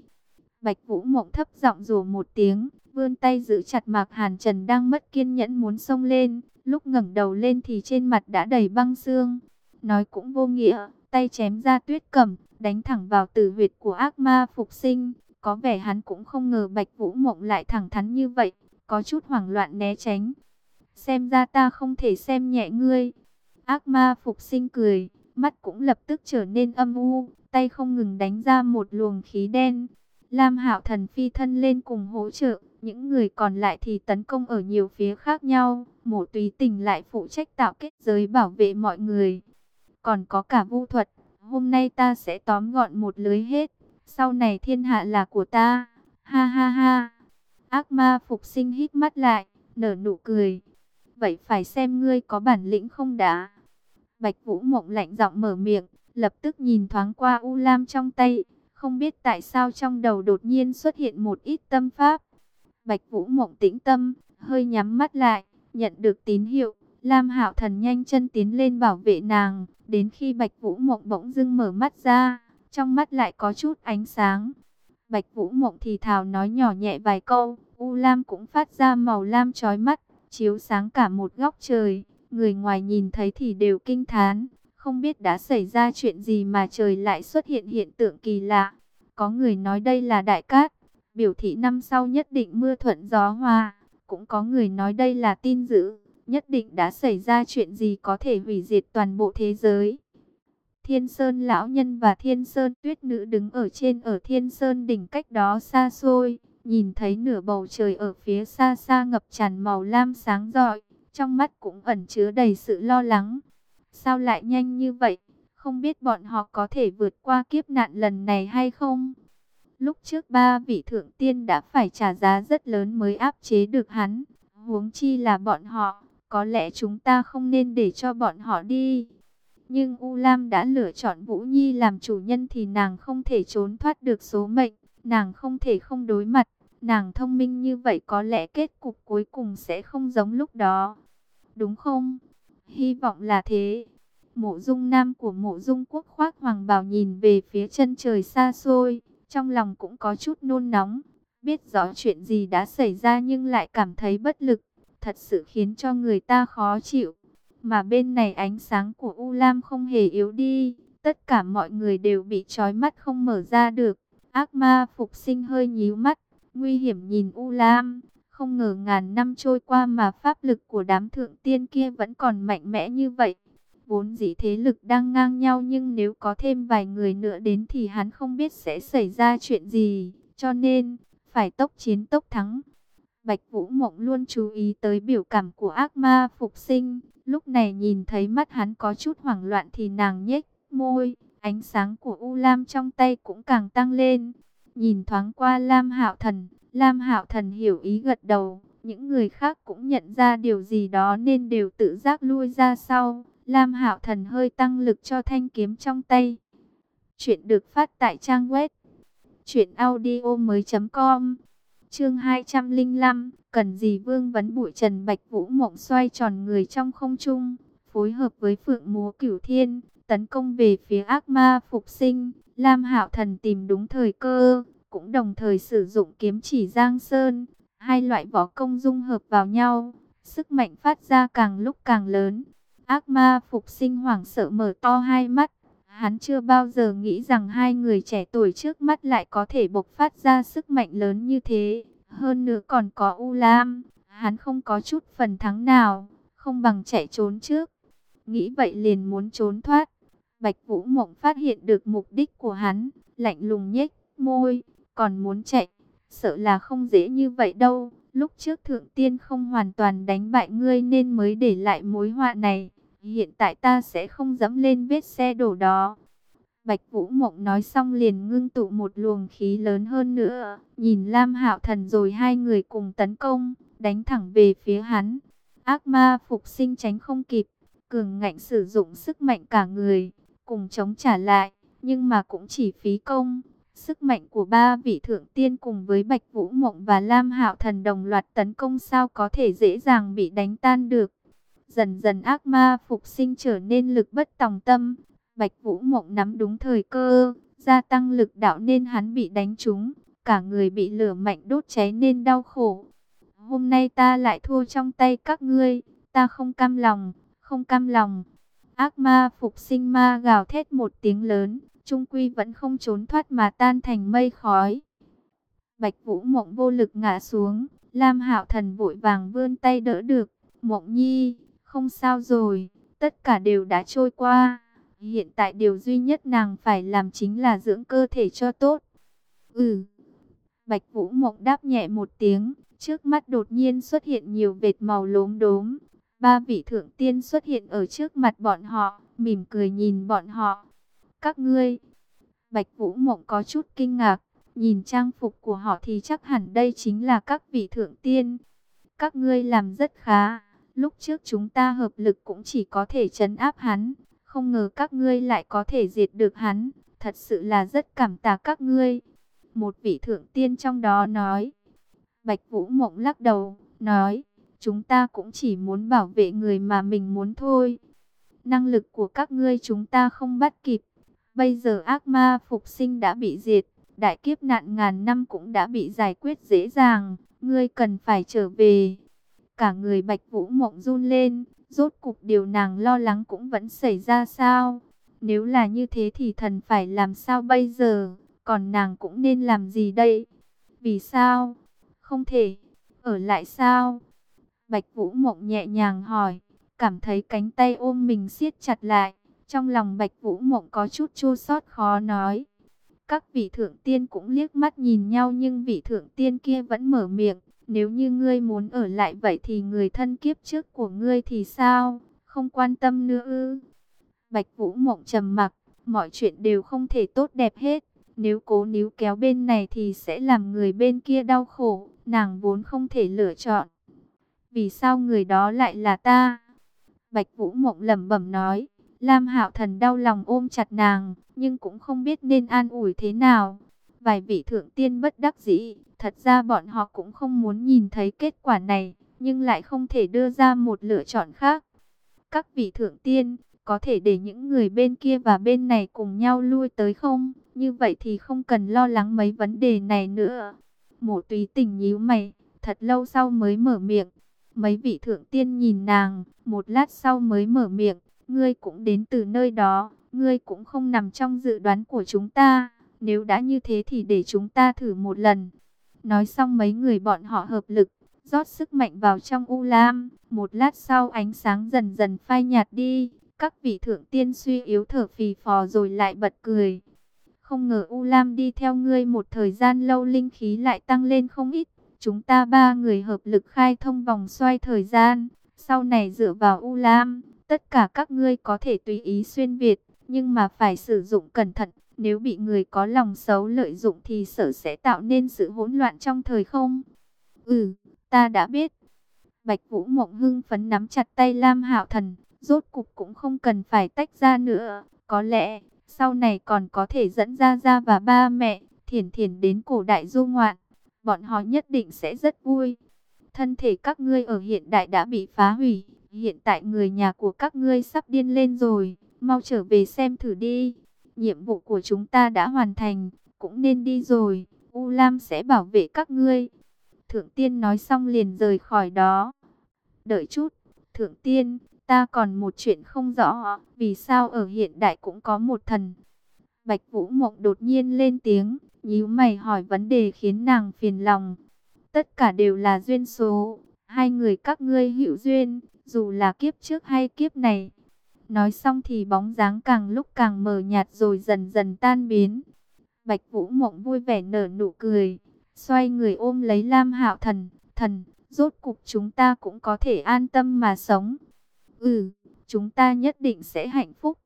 Bạch Vũ Mộng thấp giọng rủ một tiếng, vươn tay giữ chặt Mạc Hàn Trần đang mất kiên nhẫn muốn xông lên, lúc ngẩng đầu lên thì trên mặt đã đầy băng xương. Nói cũng vô nghĩa, tay chém ra tuyết cẩm, đánh thẳng vào tử huyệt của ác ma phục sinh. Có vẻ hắn cũng không ngờ Bạch Vũ Mộng lại thẳng thắn như vậy, có chút hoảng loạn né tránh. Xem ra ta không thể xem nhẹ ngươi. Ác ma phục sinh cười, mắt cũng lập tức trở nên âm u, tay không ngừng đánh ra một luồng khí đen. Lam Hạo Thần phi thân lên cùng hỗ trợ, những người còn lại thì tấn công ở nhiều phía khác nhau. Mộ tùy Tình lại phụ trách tạo kết giới bảo vệ mọi người. Còn có cả vu thuật, hôm nay ta sẽ tóm gọn một lưới hết, sau này thiên hạ là của ta. Ha ha ha. Ác ma phục sinh hít mắt lại, nở nụ cười. Vậy phải xem ngươi có bản lĩnh không đã. Bạch Vũ Mộng lạnh giọng mở miệng, lập tức nhìn thoáng qua U Lam trong tay, không biết tại sao trong đầu đột nhiên xuất hiện một ít tâm pháp. Bạch Vũ Mộng tĩnh tâm, hơi nhắm mắt lại, nhận được tín hiệu, Lam Hạo Thần nhanh chân tiến lên bảo vệ nàng, đến khi Bạch Vũ Mộng bỗng dưng mở mắt ra, trong mắt lại có chút ánh sáng. Bạch Vũ Mộng thì thào nói nhỏ nhẹ vài câu, U Lam cũng phát ra màu lam chói mắt, chiếu sáng cả một góc trời, người ngoài nhìn thấy thì đều kinh thán. Không biết đã xảy ra chuyện gì mà trời lại xuất hiện hiện tượng kỳ lạ. Có người nói đây là đại cát, biểu thị năm sau nhất định mưa thuận gió hòa. Cũng có người nói đây là tin dữ, nhất định đã xảy ra chuyện gì có thể hủy diệt toàn bộ thế giới. Thiên Sơn lão nhân và Thiên Sơn tuyết nữ đứng ở trên ở Thiên Sơn đỉnh cách đó xa xôi, nhìn thấy nửa bầu trời ở phía xa xa ngập tràn màu lam sáng rọi, trong mắt cũng ẩn chứa đầy sự lo lắng. Sao lại nhanh như vậy? Không biết bọn họ có thể vượt qua kiếp nạn lần này hay không? Lúc trước ba vị thượng tiên đã phải trả giá rất lớn mới áp chế được hắn. Huống chi là bọn họ, có lẽ chúng ta không nên để cho bọn họ đi. Nhưng U Lam đã lựa chọn Vũ Nhi làm chủ nhân thì nàng không thể trốn thoát được số mệnh. Nàng không thể không đối mặt. Nàng thông minh như vậy có lẽ kết cục cuối cùng sẽ không giống lúc đó. Đúng không? Hy vọng là thế. Mộ dung nam của mộ dung quốc khoác hoàng bào nhìn về phía chân trời xa xôi, trong lòng cũng có chút nôn nóng, biết rõ chuyện gì đã xảy ra nhưng lại cảm thấy bất lực, thật sự khiến cho người ta khó chịu. Mà bên này ánh sáng của U Lam không hề yếu đi, tất cả mọi người đều bị trói mắt không mở ra được. Ác ma phục sinh hơi nhíu mắt, nguy hiểm nhìn U Lam, không ngờ ngàn năm trôi qua mà pháp lực của đám thượng tiên kia vẫn còn mạnh mẽ như vậy. Vốn dĩ thế lực đang ngang nhau nhưng nếu có thêm vài người nữa đến thì hắn không biết sẽ xảy ra chuyện gì. Cho nên, phải tốc chiến tốc thắng. Bạch Vũ Mộng luôn chú ý tới biểu cảm của ác ma phục sinh. Lúc này nhìn thấy mắt hắn có chút hoảng loạn thì nàng nhếch môi. Ánh sáng của U Lam trong tay cũng càng tăng lên. Nhìn thoáng qua Lam Hạo Thần, Lam Hạo Thần hiểu ý gật đầu. Những người khác cũng nhận ra điều gì đó nên đều tự giác lui ra sau. Lam Hạo Thần hơi tăng lực cho thanh kiếm trong tay. Chuyện được phát tại trang web truyệnaudiomoi.com. Chương 205, cần gì Vương vấn bụi Trần Bạch Vũ Mộng xoay tròn người trong không trung, phối hợp với Phượng Múa Cửu Thiên, tấn công về phía ác ma phục sinh. Lam Hạo Thần tìm đúng thời cơ, cũng đồng thời sử dụng kiếm chỉ Giang Sơn, hai loại võ công dung hợp vào nhau, sức mạnh phát ra càng lúc càng lớn. Ác ma phục sinh hoảng sợ mở to hai mắt. Hắn chưa bao giờ nghĩ rằng hai người trẻ tuổi trước mắt lại có thể bộc phát ra sức mạnh lớn như thế. Hơn nữa còn có U Lam. Hắn không có chút phần thắng nào. Không bằng chạy trốn trước. Nghĩ vậy liền muốn trốn thoát. Bạch Vũ Mộng phát hiện được mục đích của hắn. Lạnh lùng nhếch môi. Còn muốn chạy. Sợ là không dễ như vậy đâu. Lúc trước thượng tiên không hoàn toàn đánh bại ngươi nên mới để lại mối họa này. Hiện tại ta sẽ không dẫm lên vết xe đổ đó. Bạch Vũ Mộng nói xong liền ngưng tụ một luồng khí lớn hơn nữa. Nhìn Lam Hạo Thần rồi hai người cùng tấn công, đánh thẳng về phía hắn. Ác ma phục sinh tránh không kịp, cường ngạnh sử dụng sức mạnh cả người, cùng chống trả lại, nhưng mà cũng chỉ phí công. Sức mạnh của ba vị thượng tiên cùng với Bạch Vũ Mộng và Lam Hạo Thần đồng loạt tấn công sao có thể dễ dàng bị đánh tan được. Dần dần ác ma phục sinh trở nên lực bất tòng tâm. Bạch Vũ Mộng nắm đúng thời cơ, gia tăng lực đạo nên hắn bị đánh trúng. Cả người bị lửa mạnh đốt cháy nên đau khổ. Hôm nay ta lại thua trong tay các ngươi. Ta không cam lòng, không cam lòng. Ác ma phục sinh ma gào thét một tiếng lớn. Trung quy vẫn không trốn thoát mà tan thành mây khói. Bạch Vũ Mộng vô lực ngã xuống. Lam Hạo Thần vội vàng vươn tay đỡ được. Mộng Nhi, không sao rồi, tất cả đều đã trôi qua. Hiện tại điều duy nhất nàng phải làm chính là dưỡng cơ thể cho tốt. Ừ. Bạch Vũ Mộng đáp nhẹ một tiếng, trước mắt đột nhiên xuất hiện nhiều vệt màu lốm đốm. Ba vị thượng tiên xuất hiện ở trước mặt bọn họ, mỉm cười nhìn bọn họ. Các ngươi, Bạch Vũ Mộng có chút kinh ngạc, nhìn trang phục của họ thì chắc hẳn đây chính là các vị thượng tiên. Các ngươi làm rất khá. Lúc trước chúng ta hợp lực cũng chỉ có thể chấn áp hắn, không ngờ các ngươi lại có thể diệt được hắn, thật sự là rất cảm tạ các ngươi. Một vị thượng tiên trong đó nói. Bạch Vũ Mộng lắc đầu, nói, chúng ta cũng chỉ muốn bảo vệ người mà mình muốn thôi. Năng lực của các ngươi chúng ta không bắt kịp. Bây giờ ác ma phục sinh đã bị diệt, đại kiếp nạn ngàn năm cũng đã bị giải quyết dễ dàng. Ngươi cần phải trở về. Cả người Bạch Vũ Mộng run lên, rốt cục điều nàng lo lắng cũng vẫn xảy ra sao? Nếu là như thế thì thần phải làm sao bây giờ? Còn nàng cũng nên làm gì đây? Vì sao? Không thể. Ở lại sao? Bạch Vũ Mộng nhẹ nhàng hỏi, cảm thấy cánh tay ôm mình siết chặt lại. Trong lòng Bạch Vũ Mộng có chút chua xót khó nói. Các vị thượng tiên cũng liếc mắt nhìn nhau nhưng vị thượng tiên kia vẫn mở miệng. Nếu như ngươi muốn ở lại vậy thì người thân kiếp trước của ngươi thì sao? Không quan tâm nữa ư? Bạch Vũ Mộng trầm mặc, mọi chuyện đều không thể tốt đẹp hết. Nếu cố níu kéo bên này thì sẽ làm người bên kia đau khổ, nàng vốn không thể lựa chọn. Vì sao người đó lại là ta? Bạch Vũ Mộng lẩm bẩm nói. Lam Hạo Thần đau lòng ôm chặt nàng, nhưng cũng không biết nên an ủi thế nào. Vài vị thượng tiên bất đắc dĩ, Thật ra bọn họ cũng không muốn nhìn thấy kết quả này, nhưng lại không thể đưa ra một lựa chọn khác. Các vị thượng tiên, có thể để những người bên kia và bên này cùng nhau lui tới không? Như vậy thì không cần lo lắng mấy vấn đề này nữa. Mộ túy tình nhíu mày, thật lâu sau mới mở miệng. Mấy vị thượng tiên nhìn nàng, một lát sau mới mở miệng. Ngươi cũng đến từ nơi đó, ngươi cũng không nằm trong dự đoán của chúng ta. Nếu đã như thế thì để chúng ta thử một lần. Nói xong mấy người bọn họ hợp lực, rót sức mạnh vào trong U Lam. Một lát sau ánh sáng dần dần phai nhạt đi. Các vị thượng tiên suy yếu thở phì phò rồi lại bật cười. Không ngờ U Lam đi theo ngươi một thời gian lâu linh khí lại tăng lên không ít. Chúng ta ba người hợp lực khai thông vòng xoay thời gian. Sau này dựa vào U Lam, tất cả các ngươi có thể tùy ý xuyên Việt. Nhưng mà phải sử dụng cẩn thận. Nếu bị người có lòng xấu lợi dụng thì sợ sẽ tạo nên sự hỗn loạn trong thời không. Ừ, ta đã biết. Bạch Vũ Mộng hưng phấn nắm chặt tay Lam Hạo Thần, rốt cục cũng không cần phải tách ra nữa. Có lẽ, sau này còn có thể dẫn ra ra và ba mẹ, thiền thiền đến cổ đại du ngoạn. Bọn họ nhất định sẽ rất vui. Thân thể các ngươi ở hiện đại đã bị phá hủy. Hiện tại người nhà của các ngươi sắp điên lên rồi. Mau trở về xem thử đi. Nhiệm vụ của chúng ta đã hoàn thành. Cũng nên đi rồi. U Lam sẽ bảo vệ các ngươi. Thượng tiên nói xong liền rời khỏi đó. Đợi chút. Thượng tiên, Ta còn một chuyện không rõ, vì sao ở hiện đại cũng có một thần. Bạch Vũ Mộng đột nhiên lên tiếng, nhíu mày hỏi vấn đề khiến nàng phiền lòng. Tất cả đều là duyên số, hai người các ngươi hữu duyên, dù là kiếp trước hay kiếp này. Nói xong thì bóng dáng càng lúc càng mờ nhạt rồi dần dần tan biến. Bạch Vũ Mộng vui vẻ nở nụ cười, xoay người ôm lấy Lam Hạo Thần, "Thần, rốt cục chúng ta cũng có thể an tâm mà sống." Ừ, chúng ta nhất định sẽ hạnh phúc.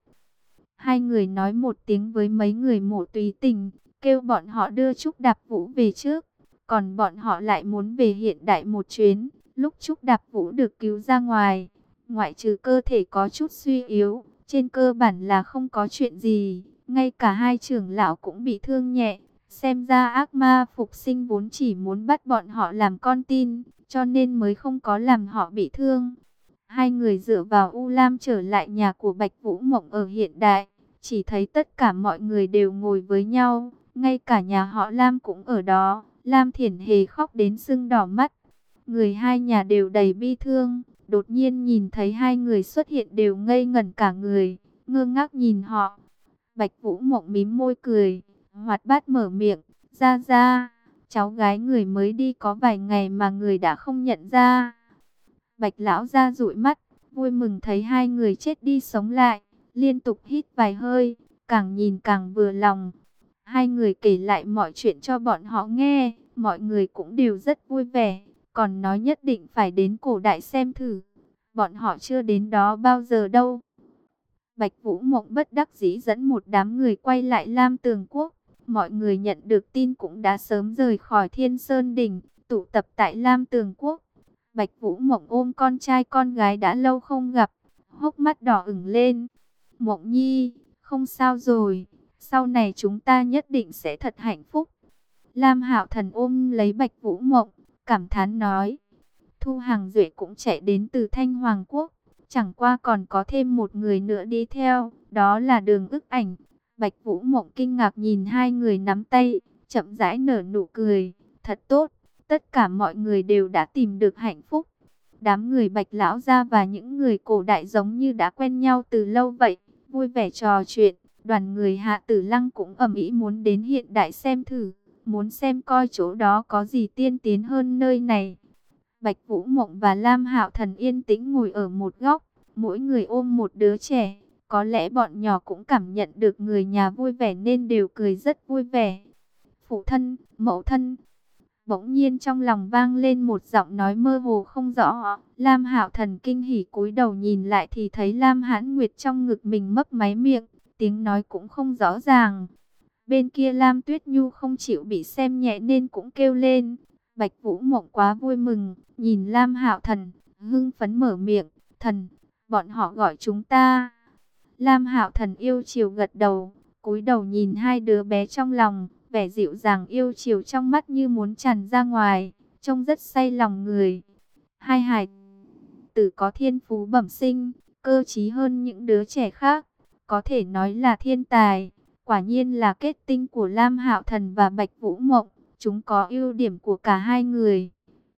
Hai người nói một tiếng với mấy người mộ tùy tình, kêu bọn họ đưa Trúc Đạp Vũ về trước. Còn bọn họ lại muốn về hiện đại một chuyến, lúc Trúc Đạp Vũ được cứu ra ngoài. Ngoại trừ cơ thể có chút suy yếu, trên cơ bản là không có chuyện gì. Ngay cả hai trưởng lão cũng bị thương nhẹ. Xem ra ác ma phục sinh vốn chỉ muốn bắt bọn họ làm con tin, cho nên mới không có làm họ bị thương. Hai người dựa vào U Lam trở lại nhà của Bạch Vũ Mộng ở hiện đại. Chỉ thấy tất cả mọi người đều ngồi với nhau. Ngay cả nhà họ Lam cũng ở đó. Lam Thiển Hề khóc đến sưng đỏ mắt. Người hai nhà đều đầy bi thương. Đột nhiên nhìn thấy hai người xuất hiện đều ngây ngẩn cả người. Ngơ ngác nhìn họ. Bạch Vũ Mộng mím môi cười. Hoạt bát mở miệng. Ra ra. Cháu gái người mới đi có vài ngày mà người đã không nhận ra. Bạch lão ra dụi mắt, vui mừng thấy hai người chết đi sống lại, liên tục hít vài hơi, càng nhìn càng vừa lòng. Hai người kể lại mọi chuyện cho bọn họ nghe, mọi người cũng đều rất vui vẻ, còn nói nhất định phải đến cổ đại xem thử. Bọn họ chưa đến đó bao giờ đâu. Bạch Vũ Mộng bất đắc dĩ dẫn một đám người quay lại Lam Tường Quốc. Mọi người nhận được tin cũng đã sớm rời khỏi Thiên Sơn Đỉnh, tụ tập tại Lam Tường Quốc. Bạch Vũ Mộng ôm con trai con gái đã lâu không gặp, hốc mắt đỏ ửng lên. Mộng Nhi, không sao rồi, sau này chúng ta nhất định sẽ thật hạnh phúc. Lam Hạo Thần ôm lấy Bạch Vũ Mộng, cảm thán nói. Thu Hàng Duệ cũng chạy đến từ Thanh Hoàng Quốc, chẳng qua còn có thêm một người nữa đi theo, đó là Đường Ức Ảnh. Bạch Vũ Mộng kinh ngạc nhìn hai người nắm tay, chậm rãi nở nụ cười, thật tốt. Tất cả mọi người đều đã tìm được hạnh phúc. Đám người bạch lão gia và những người cổ đại giống như đã quen nhau từ lâu vậy. Vui vẻ trò chuyện, đoàn người hạ tử lăng cũng ẩm ý muốn đến hiện đại xem thử. Muốn xem coi chỗ đó có gì tiên tiến hơn nơi này. Bạch Vũ Mộng và Lam Hạo Thần yên tĩnh ngồi ở một góc, mỗi người ôm một đứa trẻ. Có lẽ bọn nhỏ cũng cảm nhận được người nhà vui vẻ nên đều cười rất vui vẻ. Phụ thân, mẫu thân, Bỗng nhiên trong lòng vang lên một giọng nói mơ hồ không rõ. Lam Hạo Thần kinh hỉ cúi đầu nhìn lại thì thấy Lam Hãn Nguyệt trong ngực mình mấp máy miệng, tiếng nói cũng không rõ ràng. Bên kia Lam Tuyết Nhu không chịu bị xem nhẹ nên cũng kêu lên. Bạch Vũ Mộng quá vui mừng, nhìn Lam Hạo Thần, hưng phấn mở miệng, "Thần, bọn họ gọi chúng ta." Lam Hạo Thần yêu chiều gật đầu, cúi đầu nhìn hai đứa bé trong lòng, vẻ dịu dàng yêu chiều trong mắt như muốn tràn ra ngoài, trông rất say lòng người. Hai hài tử có thiên phú bẩm sinh, cơ trí hơn những đứa trẻ khác, có thể nói là thiên tài. Quả nhiên là kết tinh của Lam Hạo Thần và Bạch Vũ Mộng, chúng có ưu điểm của cả hai người.